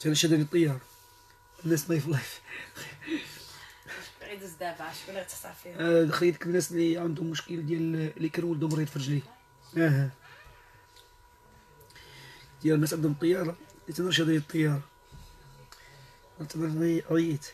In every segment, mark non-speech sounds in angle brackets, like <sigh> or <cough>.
كان شادني الطيار الناس ما يفلايف غيدوز دابا شكون اللي غتخسر فيه آه خيتك الناس اللي عندهم مشكل ديال اللي كان ولدهم مريض في رجليه. آه. ديال الناس عندهم طيارة اللي تنرش شادني الطياره اعتبرني عييت.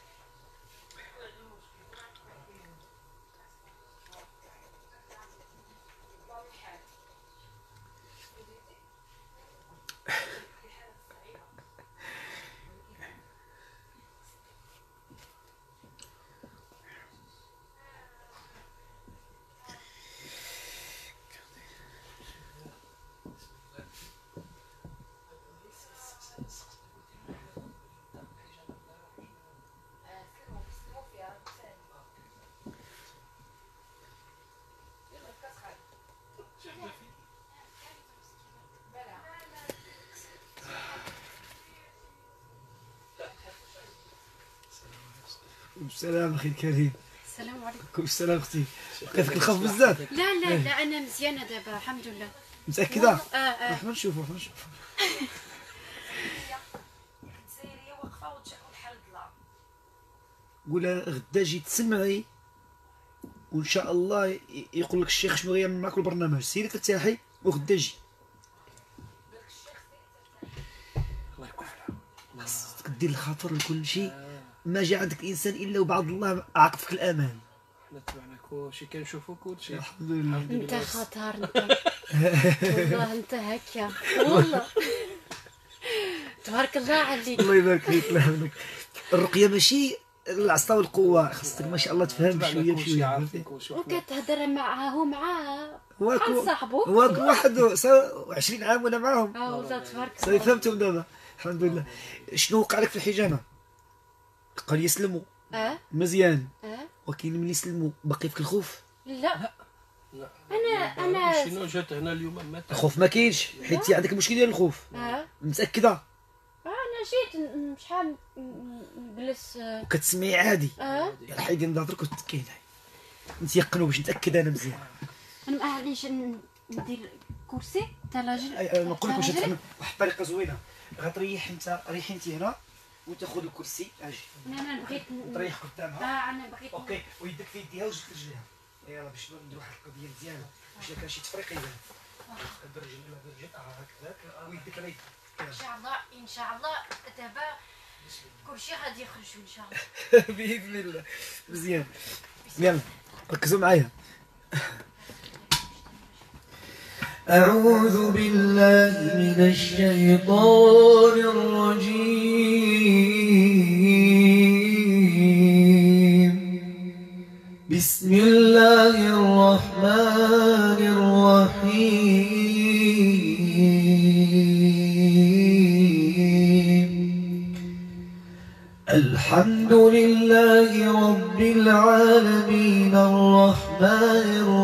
السلام أخي الكريم. السلام عليكم. كل السلام أختي. بقى فيك الخوف بزاف. لا لا لا أنا مزيانة دابا الحمد لله. متأكدة؟ آه آه. رحنا نشوفوا رحنا نشوفوا <laughs> قولها غدا جي تسمعي وإن شاء الله يقول لك الشيخ شنو غيعمل معك البرنامج. سيري ترتاحي وغدا جي. الله يكون في العون خاصك دير الخاطر لكل شيء. ما جا عندك إنسان إلا وبعض الله عاقفك الأمان. تبعنا كلشي كنشوفو كلشي. الحمد لله انت خطر. انت <laughs> والله أنت هكا. والله. تبارك الله عليك. الله يبارك فيك الله يبارك الرقية ماشي العصا والقوة خاصك ما شاء الله تفهم شوية بشوية وكتهضر معاه معاه واك بحال صاحبو. واك وحده صار 20 عام وأنا معاهم. آه والله تبارك الله. فهمتهم دابا. الحمد لله شنو وقع لك في الحجامة؟ قال يسلموا. أه؟ مزيان. أه؟ ولكن ملي يسلموا؟ باقي فيك الخوف. لا. لا. أنا- أنا- شنو جات هنا اليوم؟ مات الخوف ما كاينش. حيت عندك مشكل ديال الخوف. أه؟ متأكدة؟ أنا جيت شحال نجلس أه؟ وكتسمعي عادي. آه. يلا حيدي نظرتك وتكيني نتيقنوا باش نتاكد أنا مزيان. أنا معليش ن- ندير كرسي تاع لاجل نقول لك واش واحد الطريقة زوينة. غتريح أنت ريحي أنت هنا. وتاخذ الكرسي. أجي. أنا أنا بغيت تريح قدامها؟ آه أنا بغيت أوكي ويدك في يديها وجهك في رجليها. يلا باش نديرو واحد القضية مزيانة. باش كان شي تفريق يبان آه هكذاك ويدك على يدك. إن شاء الله إن شاء الله دابا كلشي غادي يخرج إن شاء الله. <laughs> بإذن الله. مزيان. يلا ركزوا معايا. أعوذ بالله من الشيطان الرجيم. بسم الله الرحمن الرحيم. الحمد لله رب العالمين الرحمن الرحيم.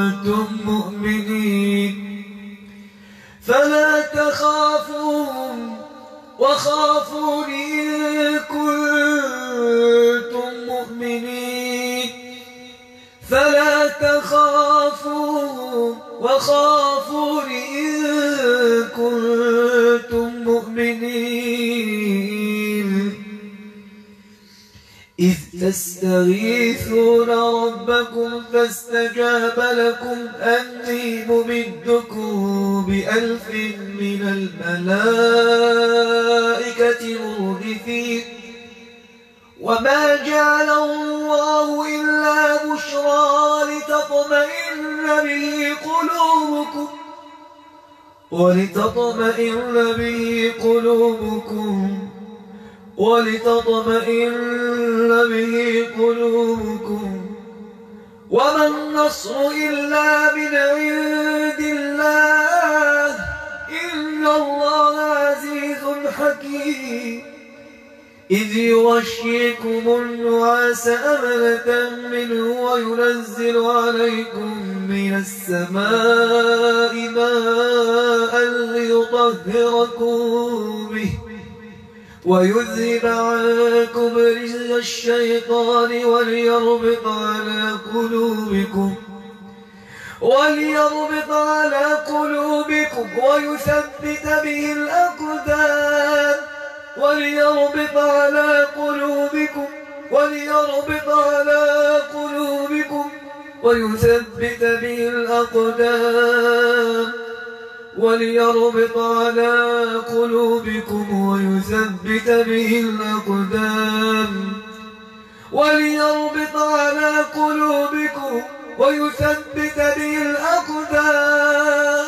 وخافون إن كنتم يغشيكم النعاس أمنة منه وينزل عليكم من السماء ماء ليطهركم به ويذهب عنكم رجز الشيطان وليربط على قلوبكم وليربط على قلوبكم ويثبت به الأقدام وليربط على قلوبكم وليربط على قلوبكم ويثبت به الأقدام. وليربط على قلوبكم ويثبت به الأقدام. وليربط على قلوبكم ويثبت به الأقدام.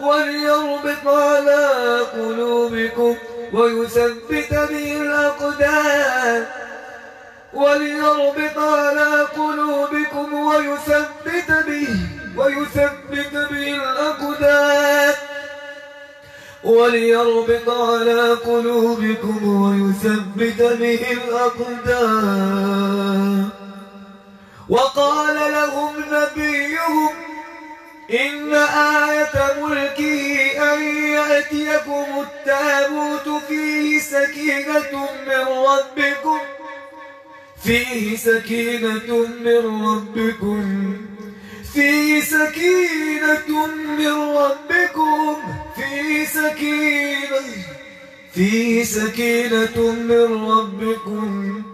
وليربط على قلوبكم ويثبت به الأقدام وليربط على قلوبكم ويثبت به ويثبت به الأقدام وليربط على قلوبكم ويثبت به الأقدام. وقال لهم نبيهم إن آية ملكه أن يأتيكم التابوت فيه سكينة من ربكم فيه سكينة من ربكم فيه سكينة من ربكم فيه سكينة فيه سكينة من ربكم.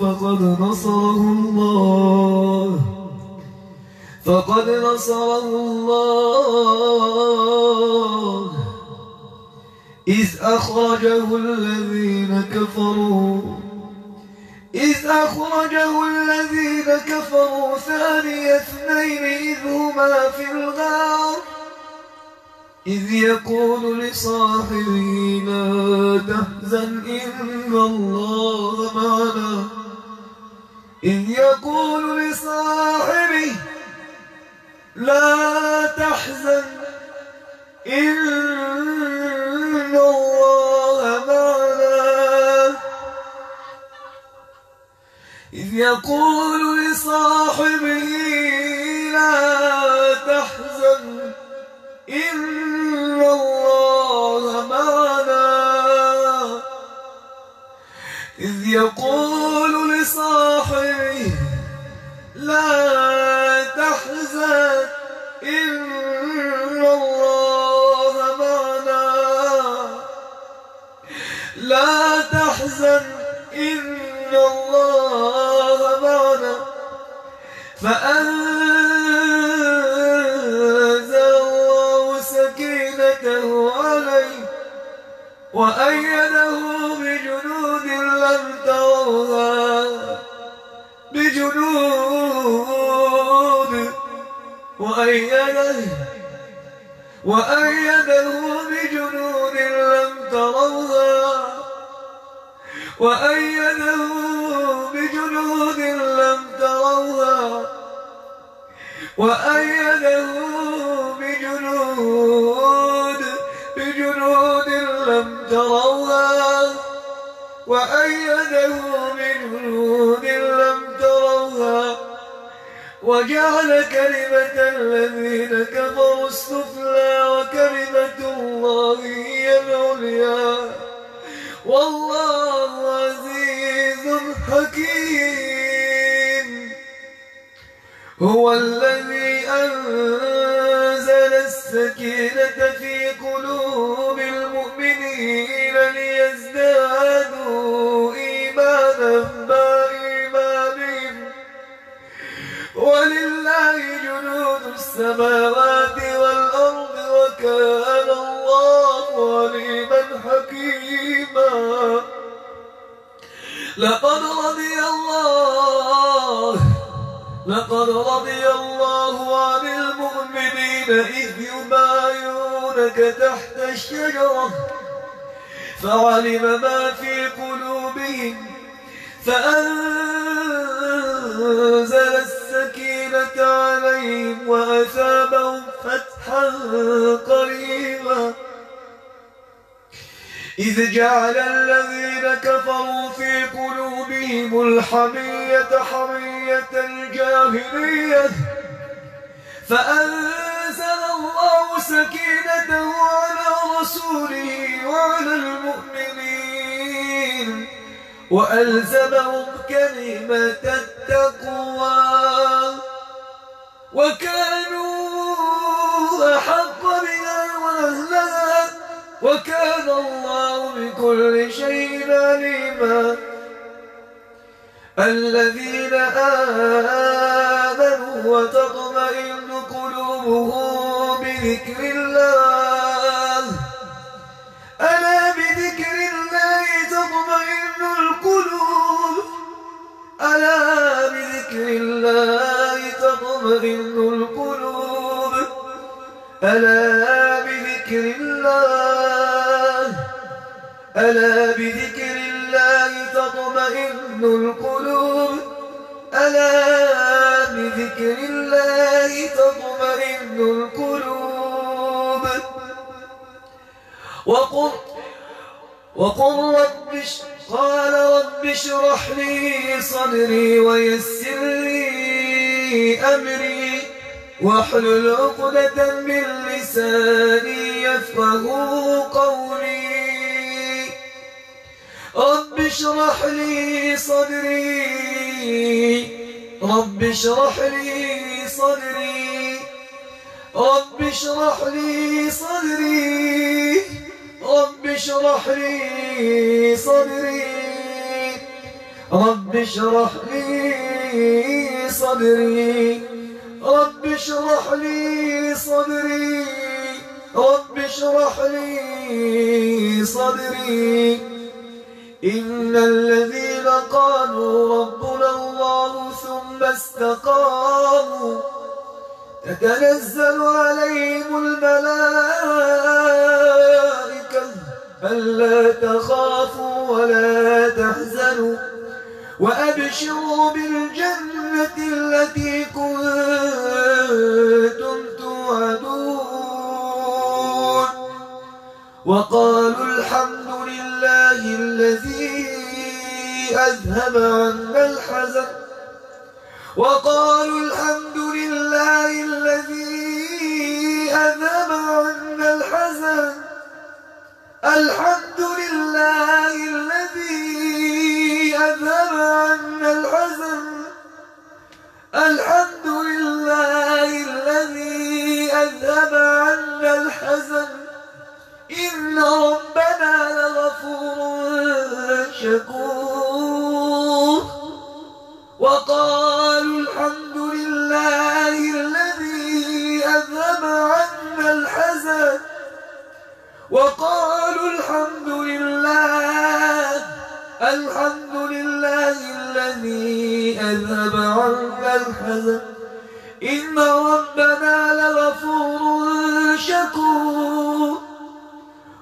فقد نصره الله. فقد نصره الله. إذ أخرجه الذين كفروا. إذ أخرجه الذين كفروا ثاني اثنين إذ هما في الغار. إذ يقول لصاحبه لا تحزن إن الله معنا. إذ يقول لصاحبه لا تحزن إن الله معنا. إذ يقول لصاحبه لا تحزن إن الله معنا إذ يقول لصاحبه لا تحزن إن الله معنا لا تحزن إن الله معنا فأنزل وأيده بجنود لم تروها بجنود. وأيده وأيده بجنود لم تروها. وأيده بجنود لم تروها. وأيده بجنود وأيده بجنود لم تروها وجعل كلمة الذين كفروا السفلى وكلمة الله هي العليا. والله عزيز حكيم. هو الذي أنزل السكينة في قلوب المؤمنين ليزدادوا مع إيمانهم ولله جنود السماوات والأرض وكان الله عليما حكيما. لقد رضي الله لقد رضي الله عن المؤمنين إذ يبايعونك تحت الشجرة فعلم ما في قلوبهم. فأنزل السكينة عليهم وأثابهم فتحا قريبا. إذ جعل الذين كفروا في قلوبهم الحمية حمية الجاهلية. فأنزل الله سكينته على رسوله وعلى المؤمنين. وألزمهم كلمة التقوى وكانوا أحق بها وأهلها وكان الله بكل شيء عليما الذين آمنوا وتطمئن قلوبهم بذكر الله ألا بذكر الله تطمئن القلوب؟ ألا بذكر الله؟ ألا بذكر الله تطمئن القلوب؟ ألا بذكر الله تطمئن القلوب؟ وقل وقل رب قال رب اشرح لي صدري ويسر لي أمري واحلل عقدة من لساني يفقه قولي. رب اشرح لي صدري. رب اشرح لي صدري. رب اشرح لي صدري. رب اشرح لي صدري. رب اشرح لي صدري. رب اشرح لي صدري. رب اشرح لي صدري. إن الذين قالوا ربنا الله ثم استقاموا تتنزل عليهم الملائكة. ألا تخافوا ولا تحزنوا وأبشروا بالجنة التي كنتم توعدون وقالوا الحمد لله الذي أذهب عنا الحزن وقالوا الحمد لله الذي أذهب عنا الحزن الحمد لله الذي أذهب عنا الحزن. الحمد لله الذي أذهب عنا الحزن. إن ربنا لغفور شكور. وقالوا الحمد لله الذي أذهب عنا الحزن. وقالوا الحمد لله الحمد لله الذي أذهب عنا الحزن. إن ربنا لغفور شكور.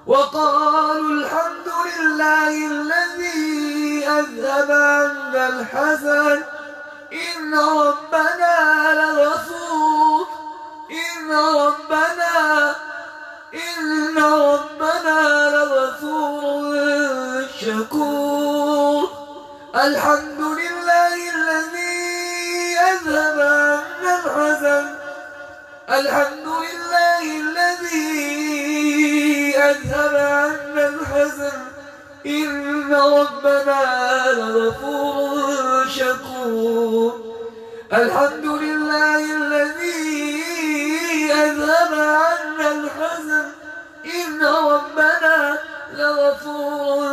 وقالوا الحمد لله الذي أذهب عنا الحزن. إن ربنا لغفور. إن ربنا إن ربنا الحمد لله الذي أذهب عنا الحزن. الحمد لله الذي أذهب عنا الحزن. إن ربنا لغفور شكور. الحمد لله الذي أذهب عنا الحزن. إن ربنا لغفور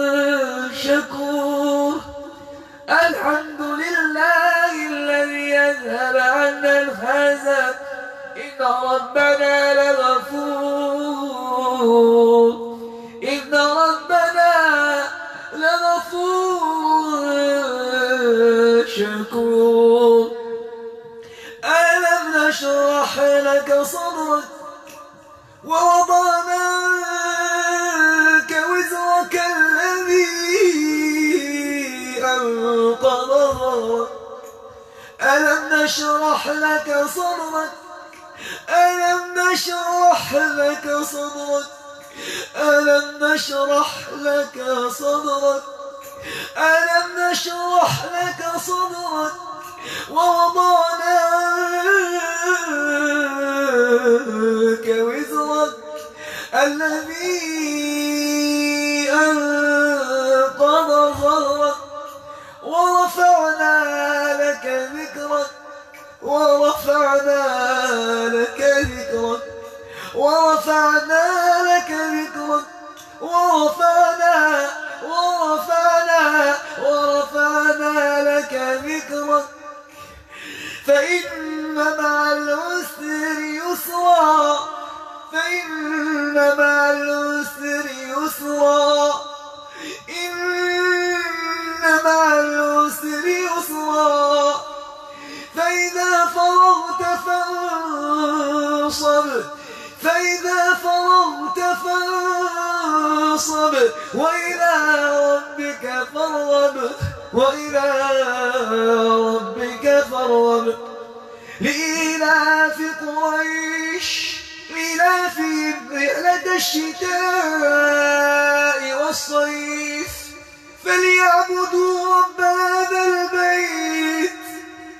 شكور. الحمد لله الذي أذهب عنا الحزن. إن ربنا لغفور. إن ربنا لغفور. شكور. ألم نشرح لك صدرك ووضعنا ظهرك ألم نشرح لك صدرك؟ ألم نشرح لك صدرك؟ ألم نشرح لك صدرك؟ ألم نشرح لك صدرك؟ ووضعنا عنك وزرك الذي أنقض ورفعنا لك ذكرك ورفعنا لك ذكرك ورفعنا ورفعنا ورفعنا لك ذكرك. فإن مع العسر يسرا فإن مع العسر يسرا إن مع العسر يسرا. فإذا فرغت فانصب. فإذا فرغت فانصب. وإلى ربك فارغب. وإلى ربك فارغب. لإلاف قريش لإلافهم رحلة الشتاء والصيف. فليعبدوا رب هذا البيت.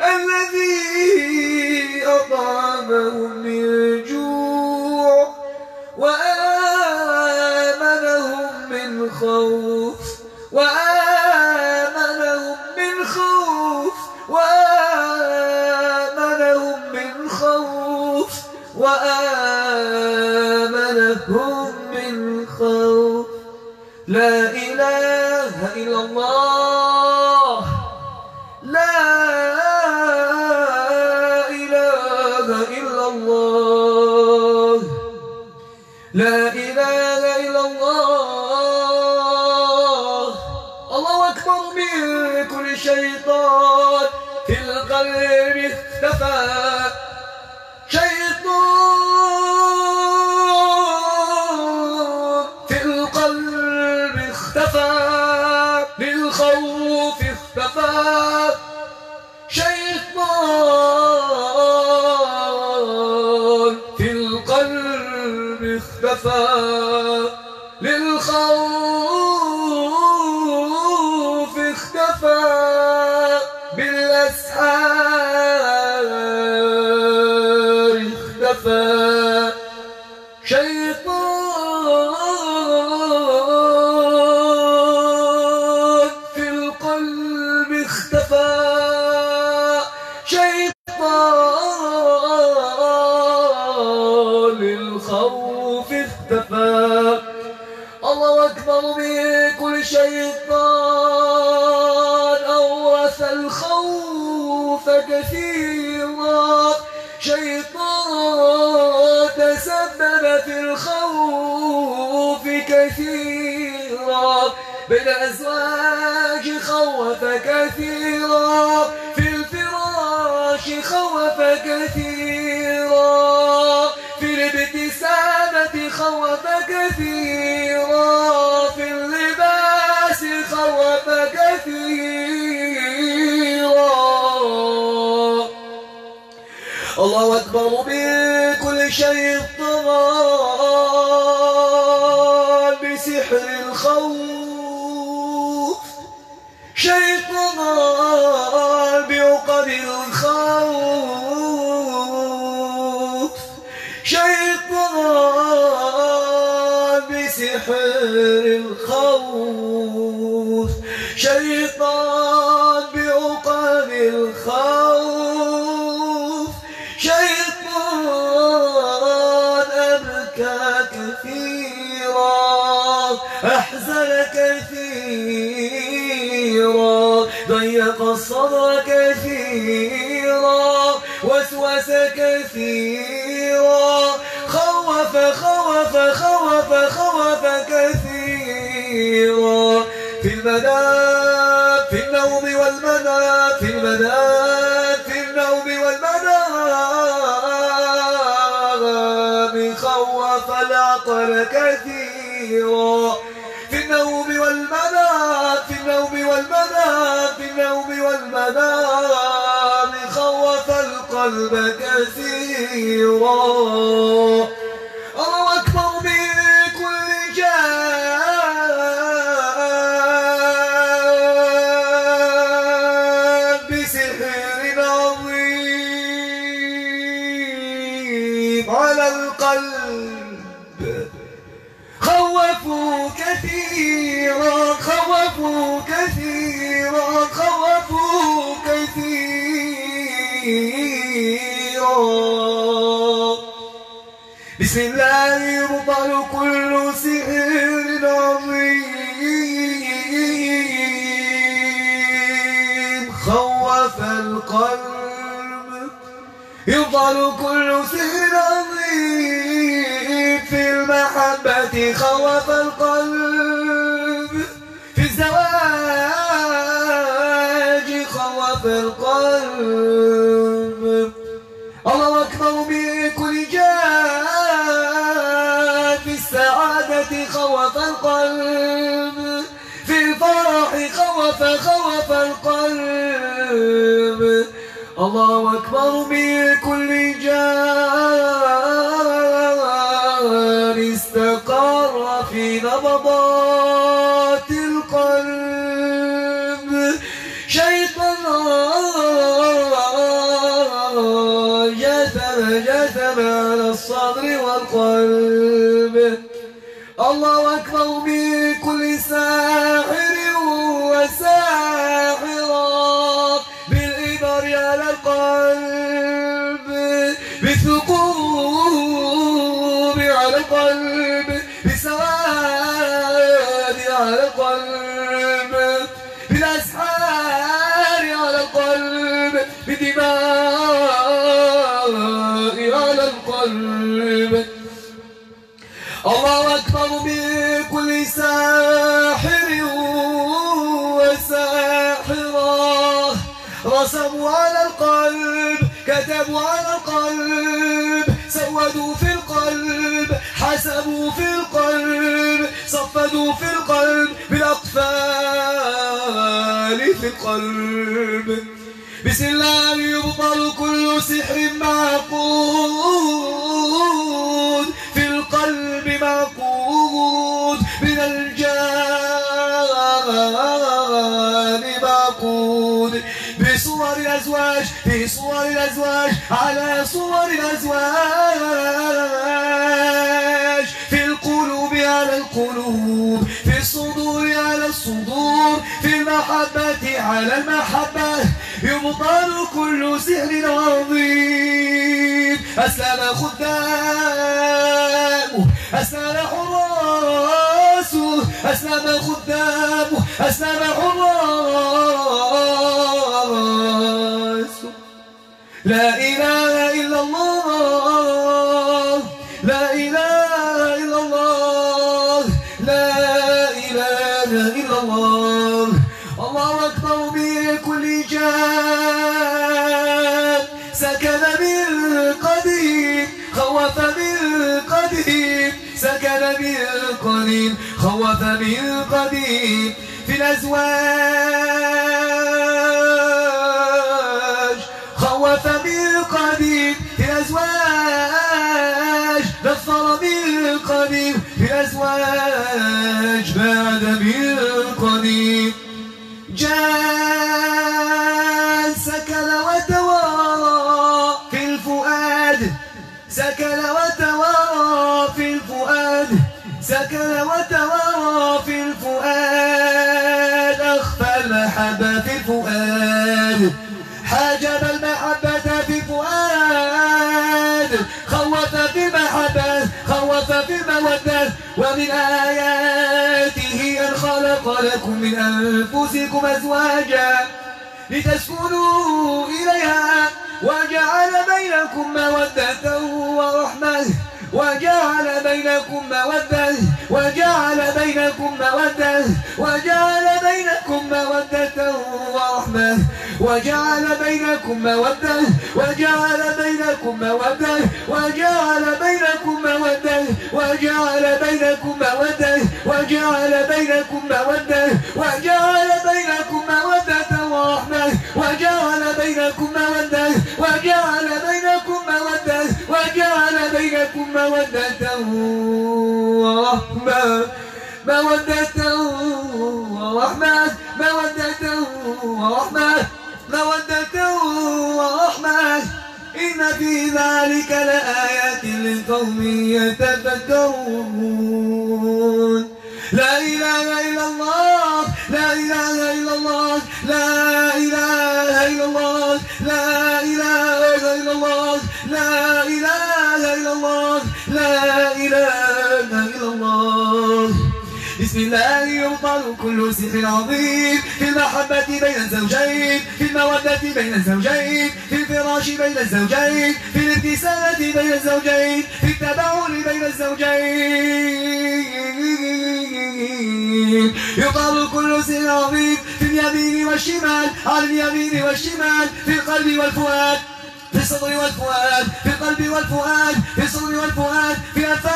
الذي أطعمهم من جوع وآمنهم من خوف وآمنهم من خوف وآمنهم من خوف وآمنهم من خوف. لا إله إلا الله. لا إله إلا الله. الله أكبر من كل شيطان. في القلب اختفى كثيرا بين الأزواج خوف كثيرا. في الفراش خوف كثيرا. في الابتسامة خوف كثيرا. في اللباس خوف كثيرا. الله أكبر من كل شيء طغى بسحر الخوف شيطان الصدر كثيرا وسوس كثيرا. خوف خوف خوف خوف كثيرا. في المنام في النوم والمنام في المنام في النوم والمنام. خوف العقل كثيرا. النوم والمنام في النوم والمنام خوف القلب كثيرا. بسم الله يبطل كل سحر عظيم. خوف القلب. يبطل كل سحر عظيم. في المحبة خوف القلب. الله أكبر من كل جان استقر في نبضات القلب. شيطان جثم جثم على الصدر والقلب. الله أكبر من كل الله أكبر من كل ساحر وساحرة. رسموا على القلب كتبوا على القلب سودوا في القلب حسبوا في القلب صفدوا في القلب بالأقفال في القلب. بسم الله يبطل كل سحر معقود في معقود من الجان معقود بصور الأزواج في صور الأزواج على صور الأزواج. في القلوب على القلوب. في الصدور على الصدور. في المحبة على المحبة. يبطل كل سحر عظيم. أسلم خدامه أسلم حراسه أسلم خدامه أسلم حراسه لا إله إلا الله. سكن بالقديم خوف بالقديم في الأزواج. خوف بالقديم في الأزواج. نفر بالقديم في الأزواج. بعد بالقديم ومن آياته أن خلق لكم من أنفسكم أزواجا لتسكنوا إليها وجعل بينكم مودة ورحمة وجعل بينكم مودة وجعل بينكم مودة وجعل بينكم مودة ورحمة. وجعل بينكم مودة وجعل بينكم مودة وجعل بينكم مودة وجعل بينكم مودة وجعل بينكم مودة وجعل بينكم مودة ورحمة وجعل بينكم مودة وجعل بينكم مودة وجعل بينكم مودة ورحمة. مودة ورحمة مودة ورحمة. مودة ورحمة. إن في ذلك لآيات لقوم يتفكرون. لا إله إلا الله لا إله إلا الله لا إله إلا الله لا إله إلا الله لا إله إلا الله لا إله بسم الله يبطل كل سحر عظيم. في المحبة بين الزوجين في المودة بين الزوجين في الفراش بين الزوجين في الابتسامة بين الزوجين في التباعد بين الزوجين. يقال كل سحر عظيم في اليمين والشمال على اليمين والشمال في القلب والفؤاد. في الصدر والفؤاد في القلب والفؤاد في الصدر والفؤاد في الأنفاس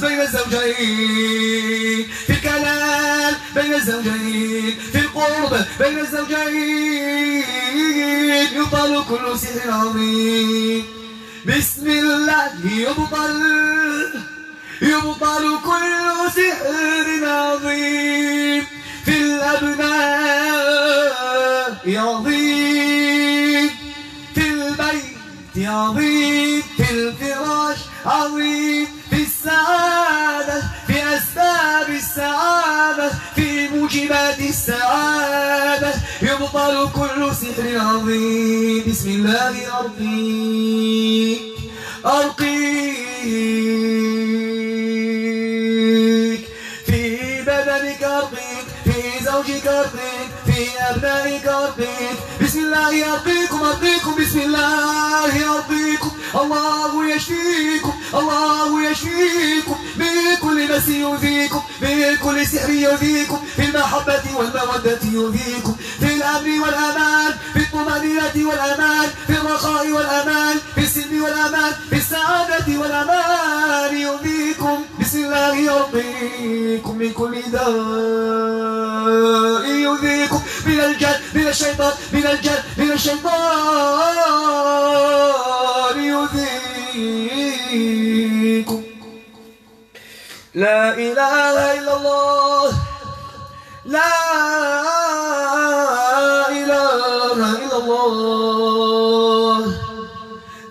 بين الزوجين في الكلام بين الزوجين في القرب بين الزوجين يطال كل سحر عظيم. بسم الله يبطل يبطل كل سحر عظيم. في الأبناء عظيم في البيت عظيم في الفراش عظيم في السعادة في أسباب السعادة في موجبات السعادة. يبطل كل سحر عظيم بسم الله أرقيك أرقيك. في بدنك أرقيك في زوجك أرقيك بسم الله أرقيكم أرقيكم بسم الله أرقيكم الله يشفيكم الله يشفيكم. من كل مس يؤذيكم من كل سحر يؤذيكم. في المحبة والمودة يؤذيكم. في الأمن والأمان في الطمأنينة والأمان في الرخاء والأمان في السلم والأمان في السعادة والأمان يؤذيكم. بسم الله يرقيكم من كل داء من الجن من الشيطان من الجن من الشيطان يؤذيكم. لا إله إلا الله. لا إله إلا الله.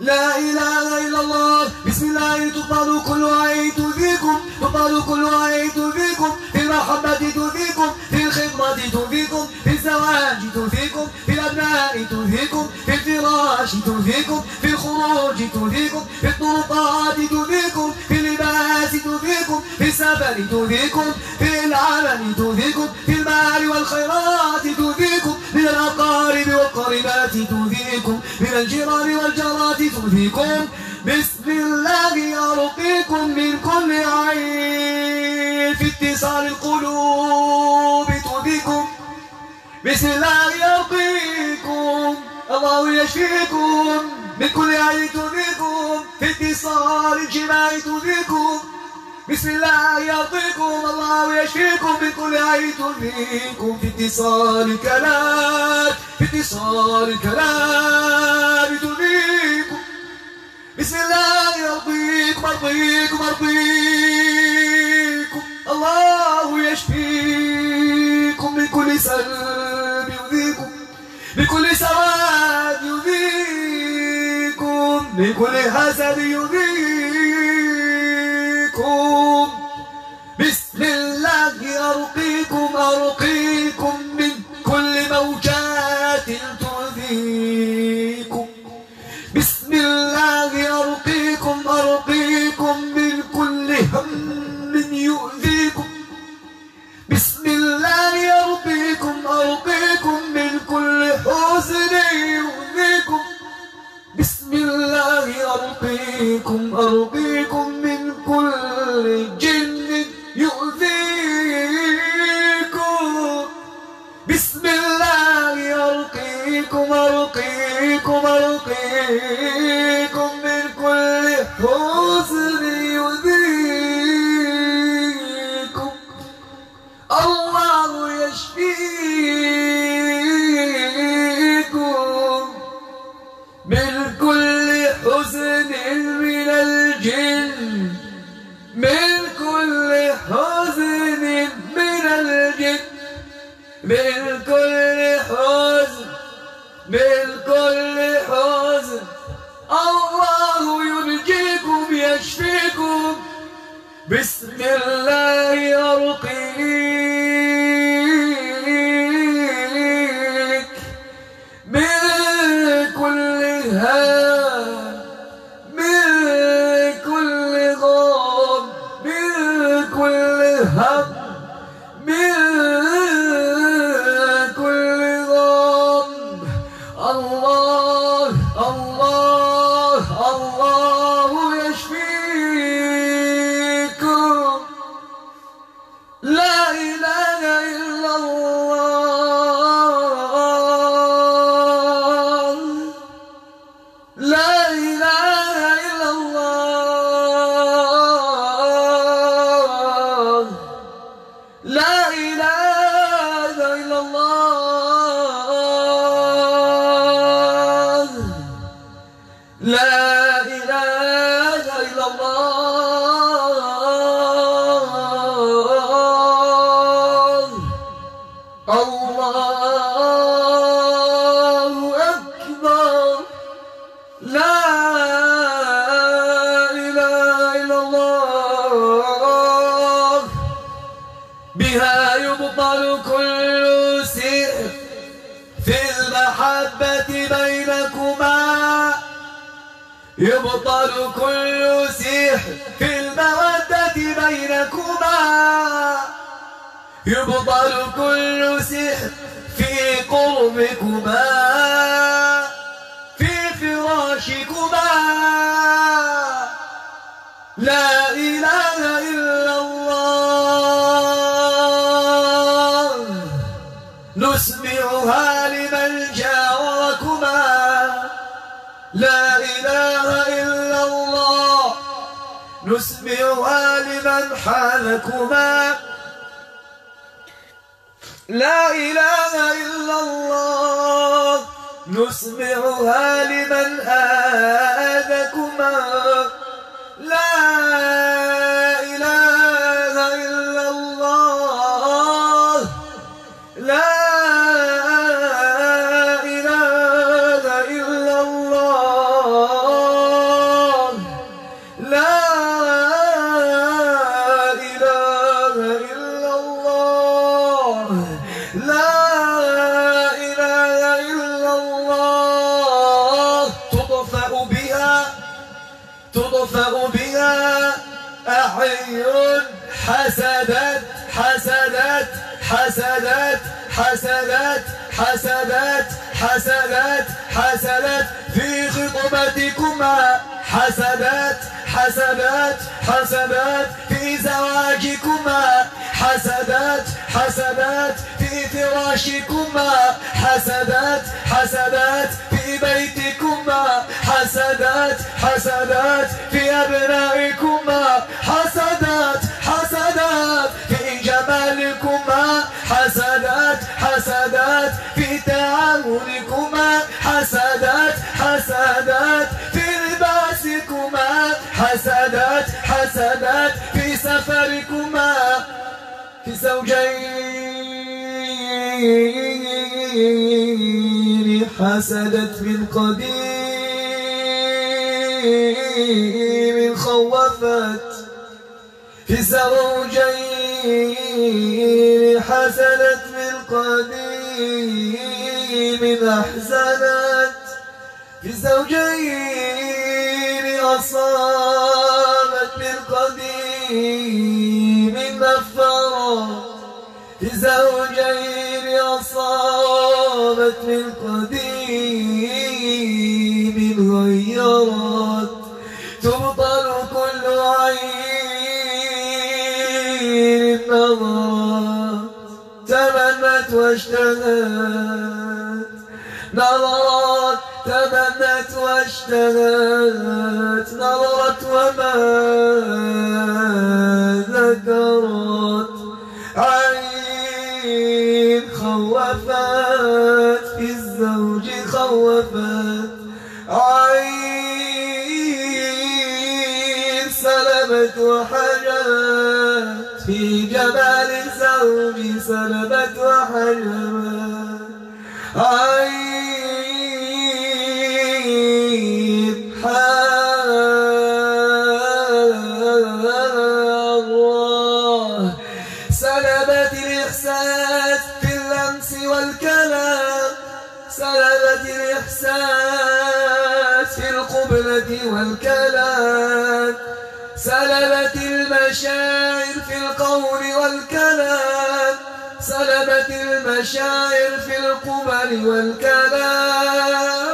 لا إله إلا الله. بسم الله تطال كل عين تذيكم تطال كل عين تذيكم المحبة تذيكم في الخدمة تذيكم في الزواج تذيكم في الأبناء تذيكم في الفراش تذيكم في الخروج تذيكم في الطرقات تذيكم في اللباس تذيكم في السفر تذيكم في العمل تذيكم في المال والخيرات تذيكم من الأقارب والقربات تذيكم من الجيران والجارات تذيكم بسم الله يرقيكم من كل عين في اتصال القلوب تذيكم بسم الله يرقيكم الله يشفيكم من كل عين تذيكم في اتصال الجماع تذيكم بسم الله يرضيكم الله يشفيكم من كل عين تذيكم في اتصال الكلام في اتصال الكلام تذيكم بسم الله يرضيكم أرضيكم أرضيكم الله يشفيكم من سلب يؤذيكم من سواد يؤذيكم من حسد يؤذيكم الله أرقيكم أرقيكم من كل جن يؤذيكم. بسم الله أرقيكم أرقيكم أرقيكم من كل حزن بسم الله يرقيك لا إله إلا الله. نسمعها لمن حالكما. لا إله إلا الله. نسمعها لمن آذكما. لا حسدت حسدت حسدت حسدت حسدت في خطبتكما. حسدت حسدت حسدت في زواجكما. حسدت حسدت في فراشكما. حسدت حسدت في بيتكما. حسدت حسدت في أبنائكما. حسدت حسدت حسدت في تعاونكما حسدت حسدت في لباسكما حسدت حسدت في سفركما. في زوجين حسدت من قديم خوفت. في زوجين حسدت من قديم أحزنت في زوجين أصابت من قديم نفرت في زوجين أصابت من واشتهت. نظرت تمنت واشتهت. نظرت وما ذكرت. عين خوفت في الزوج خوفت. عين سلمت وحجت الزوج سلمت وحجت عين الله سلبت الإحساس في اللمس والكلام. سلبت الإحساس في القبلة والكلام. سلبت المشاعر في القول سلبت المشاعر في القبل والكلام.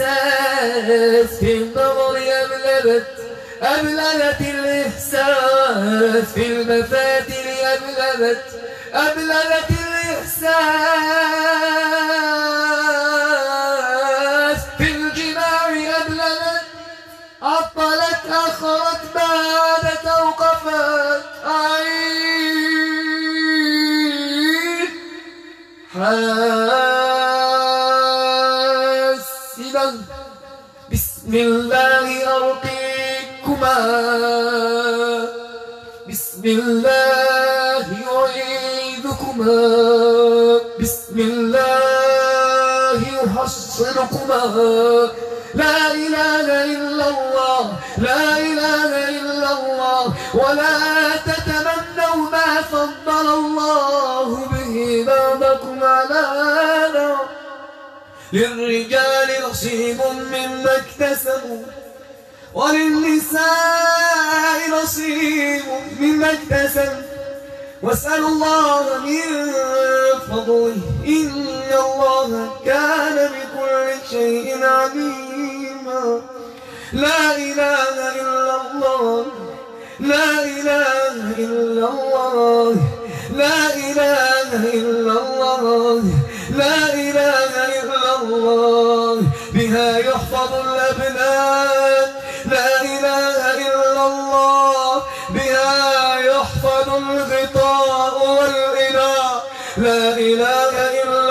الإحساس في النظر أبلغت أبلغت الإحساس في المفاتن أبلغت أبلغت الإحساس في الجماع أبلغت عطلت أخرت بعدت أوقفت. عين حاسدا بسم الله أرقيكما بسم الله يعيذكما بسم الله يحصنكما لا إله إلا الله لا إله إلا الله ولا تتمنوا للرجال نصيب مما اكتسبوا وللنساء نصيب مما اكتسبوا. واسألوا الله من فضله إن الله كان بكل شيء عليما. لا إله إلا الله لا إله إلا الله لا إله إلا الله. لا إله إلا الله بها يحفظ الأبناء. لا إله إلا الله بها يحفظ الغطاء والإناء. لا إله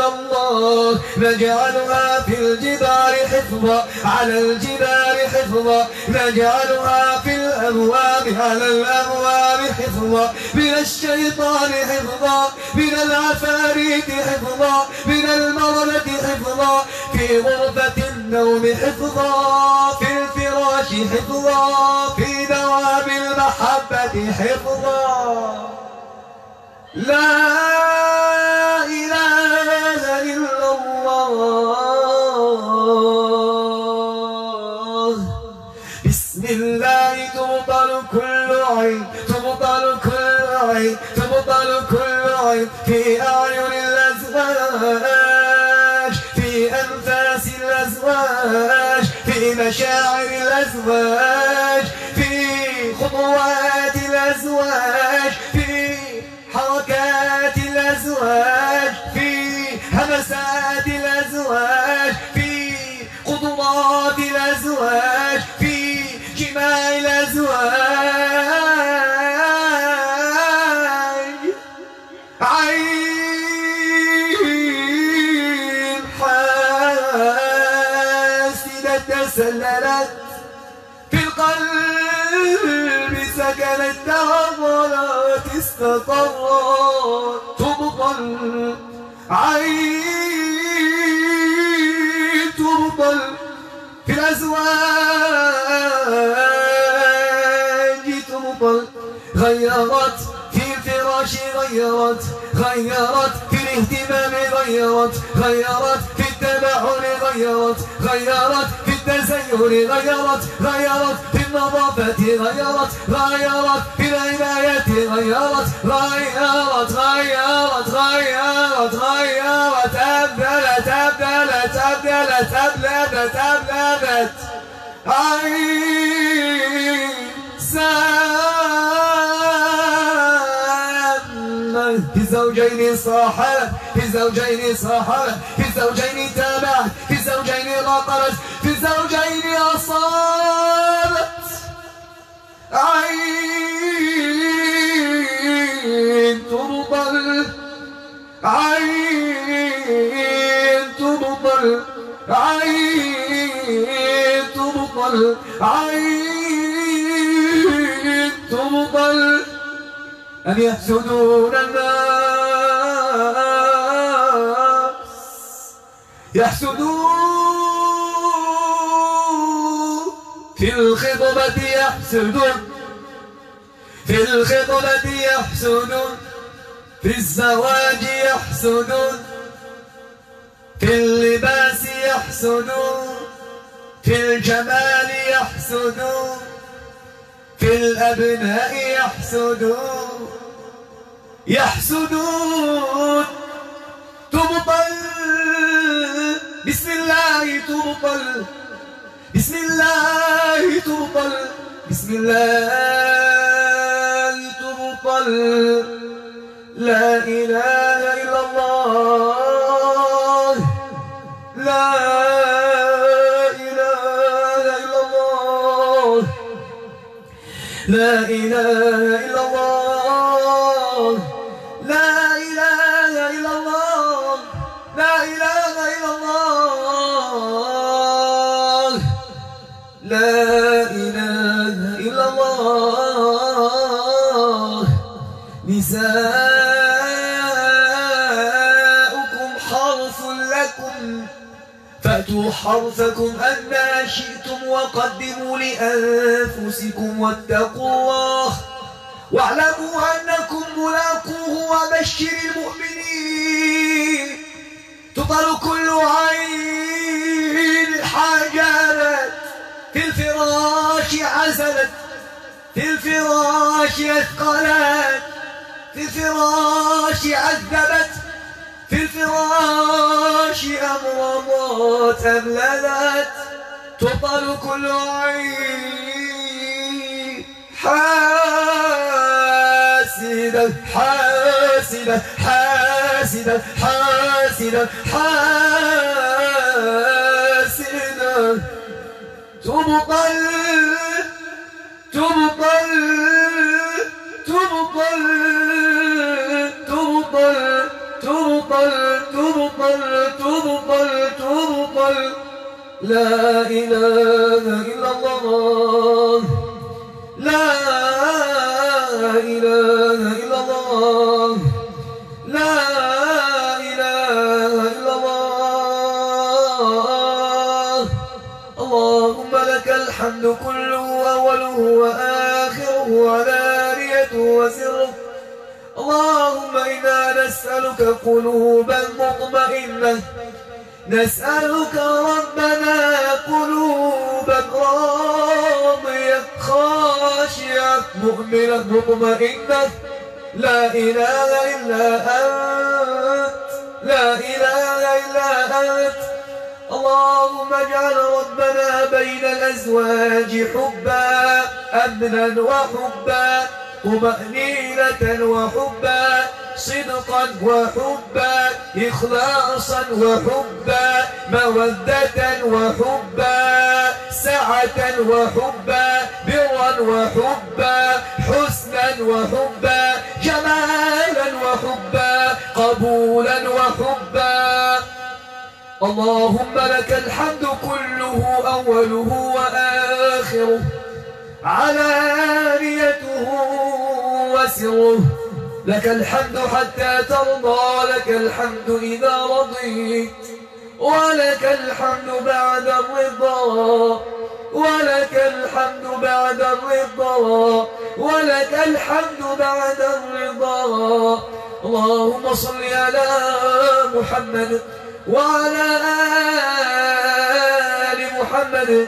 الله. نجعلها في الجدار حفظا. على الجدار حفظا. نجعلها في الأبواب. على الأبواب حفظا. من الشيطان حفظا. من العفاريت حفظا. من المرضة حفظا. في غرفة النوم حفظا. في الفراش حفظا. في دوام المحبة حفظا. لا إله إلا الله. بسم الله تبطل كل عين تبطل كل عين تبطل كل عين. في أعين الأزواج في أنفاس الأزواج في مشاعر الأزواج في خطوات الأزواج. الأزواج في قدرات الأزواج في جماع الأزواج. عين حاسدة تسللت في القلب سكنت تعظلت استقرت تبطل. عين غيرت في الفراش غيرت غيرت في الاهتمام غيرت غيرت في التبعل غيرت غيرت في التزين غيرت غيرت في النظافة غيرت غيرت في العناية غيرت غيرت غيرت غيرت غيرت أبدلت أبدلت أبدلت أبلدت أبلدت عين سام في زوجين صاحبت في زوجين صاحبت في زوجين تابعت في زوجين غطرت في زوجين أصابت. عين تبطل عين تبطل عين تبطل عين تبطل. أن يحسدون الناس يحسدون. في الخطبة يحسدون. في الخطبة يحسدون. في الزواج يحسدون. في اللباس يحسدون. في الجمال يحسدون. في الأبناء يحسدون. يحسدون. تبطل بسم الله تبطل بسم الله تبطل بسم الله تبطل لا إله إلا الله. لا إله إلا الله. لا إله إلا حرثكم أنا شئتم وقدموا لأنفسكم واتقوا الله واعلموا أنكم ملاقوه وبشر المؤمنين تطل كل عين حاجات في الفراش عزلت في الفراش أثقلت في الفراش عذبت الفراش أمرضت أبللت تطل كل عين. حاسدة حاسدة حاسدة حاسدة حاسدة تبطل تبطل تبطل تبطل. تبطل تبطل تبطل تبطل. لا إله إلا الله. لا إله إلا الله. لا إله إلا الله. اللهم لك الحمد كله أوله وآخره وعلانيته وسره اللهم إنا نسألك قلوبا مطمئنة. نسألك ربنا قلوبا راضية خاشعة مؤمنة مطمئنة. لا إله إلا أنت. لا إله إلا أنت. اللهم اجعل ربنا بين الأزواج حبا أمنا وحبا. طمأنينة وحبا صدقا وحبا إخلاصا وحبا مودة وحبا سعة وحبا برا وحبا حسنا وحبا جمالا وحبا قبولا وحبا. اللهم لك الحمد كله أوله وآخره. علانيته وسره. لك الحمد حتى ترضى لك الحمد إذا رضيت. ولك الحمد بعد الرضا. ولك الحمد بعد الرضا. ولك الحمد بعد الرضا. اللهم صل على محمد وعلى آل محمد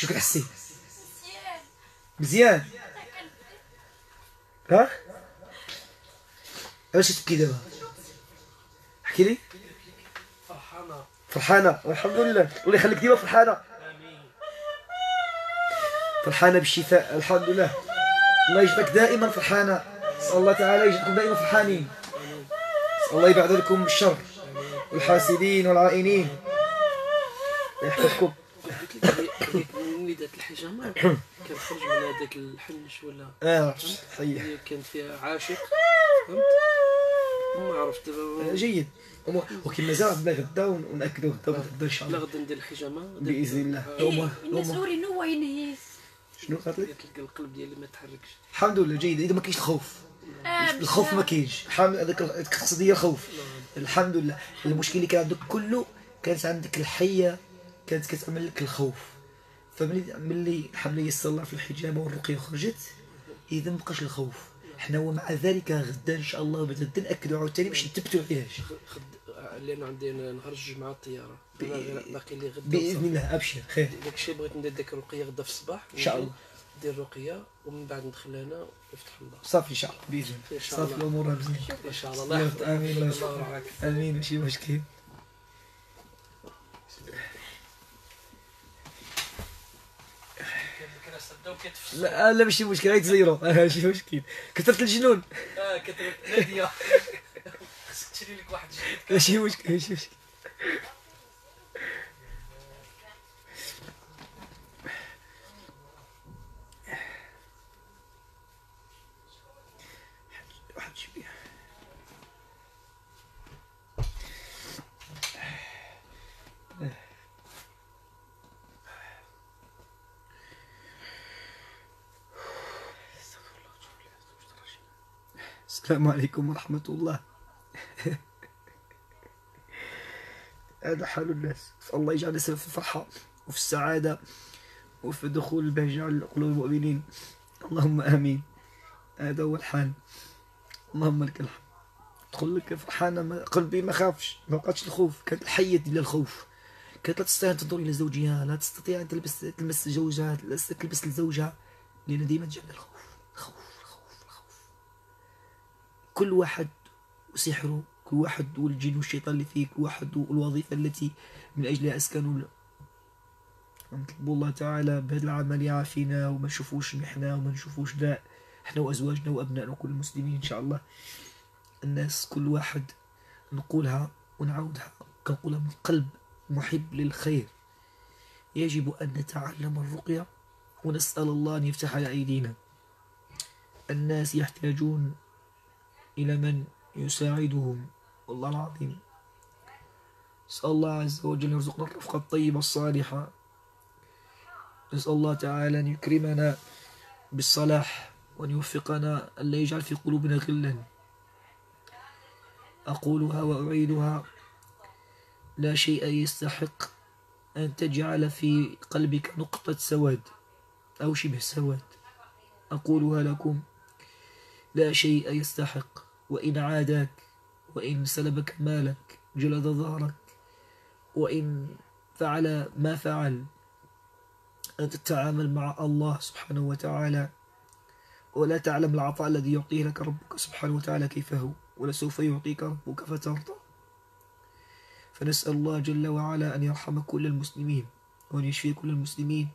شو كتحسي مزيان مزيان. ها؟ علاش تبكي دابا. احكي لي. فرحانة. فرحانة. والحمد لله. والله يخليك ديما فرحانة. فرحانة بالشفاء. الحمد لله. الله يجبك دائما فرحانة. نسأل الله تعالى يجبكم دائما فرحانين. الله يبعد لكم الشر. والحاسدين والعائنين. يحفظكم. وليدات الحجامة. كنخرج من هذاك الحنش ولا آه صحيح. هي كانت فيها عاشق فهمت؟ ما عرفت دابا جيد. ولكن مازال عندنا غدا ون- ونأكدوا غدا غدا ان شاء لا الله غدا ندير الحجامة. بإذن الله. آه، هما الناس هما وري نو وين شنو قالت لك؟ تلقى القلب ديالي ما تحركش. الحمد لله جيد. إذا ما كاينش الخوف. الخوف ما كاينش. الحمد هذاك القصة هي الخوف. الحمد لله. المشكل اللي كان عندك كله كانت عندك الحية كانت كتعمل لك الخوف. فملي ملي الحمله يسر في الحجامة والرقية خرجت إذا ما بقاش الخوف. حنا ومع ذلك غدا إن شاء الله غدا ناكدوا عاوتاني باش نثبتوا علاش خد لأن عندي الجوج مع الطيارة. باقي لي غدا بإذن الله أبشر خير. داك الشيء بغيت ندير ديك الرقية غدا في الصباح إن شاء الله. ندير الرقية ومن بعد ندخل هنا ويفتح الله صافي إن شاء الله. بإذن الله. صافي. الأمور مزيان إن شاء الله. الله يحفظك آمين. الله يرعاك آمين. ماشي مشكل. لا لا ماشي مشكل هاي زيرو ماشي <laughs> مشكل. كثرت الجنون. آه كتبت ناديه <laughs> خصك تشري لك واحد جديد. ماشي مشكل ماشي مشكل. السلام عليكم ورحمة الله. <laughs> هذا حال الناس. الله يجعلنا سبب في الفرحة وفي السعادة وفي دخول البهجة على قلوب المؤمنين. اللهم آمين. هذا هو الحال. اللهم لك الحمد. تدخل لك فرحانة ما قلبي ما خافش ما بقاتش الخوف. كانت الحية ديال الخوف. كانت لا تستطيع أن تنظر إلى زوجها لا تستطيع أن تلبس تلمس زوجها لا تلبس لزوجها لأن ديما تجعل الخوف الخوف كل واحد وسحره كل واحد والجن والشيطان اللي فيه كل واحد والوظيفة التي من أجلها أسكنوا نطلب الله تعالى بهذا العمل يعافينا وما نشوفوش محنة وما نشوفوش داء إحنا وأزواجنا وأبنائنا وكل المسلمين إن شاء الله. الناس كل واحد نقولها ونعودها كنقولها من قلب محب للخير. يجب أن نتعلم الرقية ونسأل الله أن يفتح على أيدينا. الناس يحتاجون إلى من يساعدهم؟ والله العظيم. نسأل الله عز وجل يرزقنا الرفقة الطيبة الصالحة. نسأل الله تعالى أن يكرمنا بالصلاح وأن يوفقنا أن لا يجعل في قلوبنا غلا. أقولها وأعيدها. لا شيء يستحق أن تجعل في قلبك نقطة سواد أو شبه سواد. أقولها لكم. لا شيء يستحق. وإن عاداك وإن سلبك مالك جلد ظهرك وإن فعل ما فعل أن تتعامل مع الله سبحانه وتعالى. ولا تعلم العطاء الذي يعطيه لك ربك سبحانه وتعالى كيف هو ولسوف يعطيك ربك فترضى. فنسأل الله جل وعلا أن يرحم كل المسلمين وأن يشفي كل المسلمين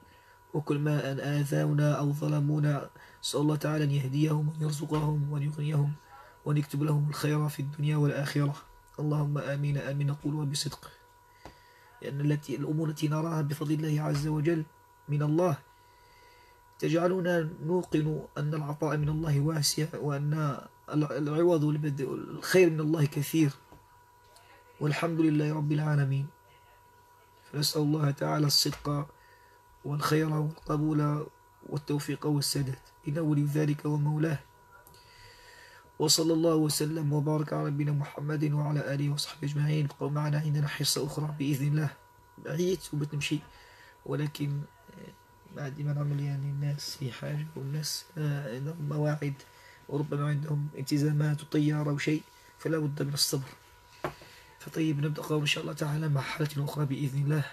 وكل ما أن آذونا أو ظلمونا. نسأل الله تعالى أن يهديهم وأن يرزقهم وأن يغنيهم. وأن يكتب لهم الخير في الدنيا والآخرة. اللهم آمين آمين. نقولها بصدق لأن التي الأمور التي نراها بفضل الله عز وجل من الله. تجعلنا نوقن أن العطاء من الله واسع وأن العوض الخير من الله كثير. والحمد لله رب العالمين. فنسأل الله تعالى الصدق والخير والقبول والتوفيق والسداد. إنه ولي ذلك ومولاه. وصلى الله وسلم وبارك على نبينا محمد وعلى آله وصحبه أجمعين. ابقوا معنا عندنا حصة أخرى بإذن الله. عيت وبتمشي. ولكن آه، بعد ما نعمل يعني الناس في حاجة والناس آه، عندهم مواعيد وربما عندهم التزامات وطيارة وشيء فلا بد من الصبر. فطيب نبدأ إن شاء الله تعالى مع حالة أخرى بإذن الله.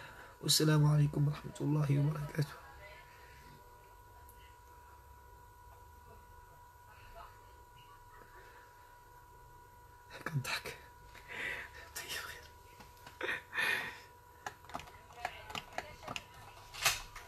والسلام عليكم ورحمة الله وبركاته. Guten Tag.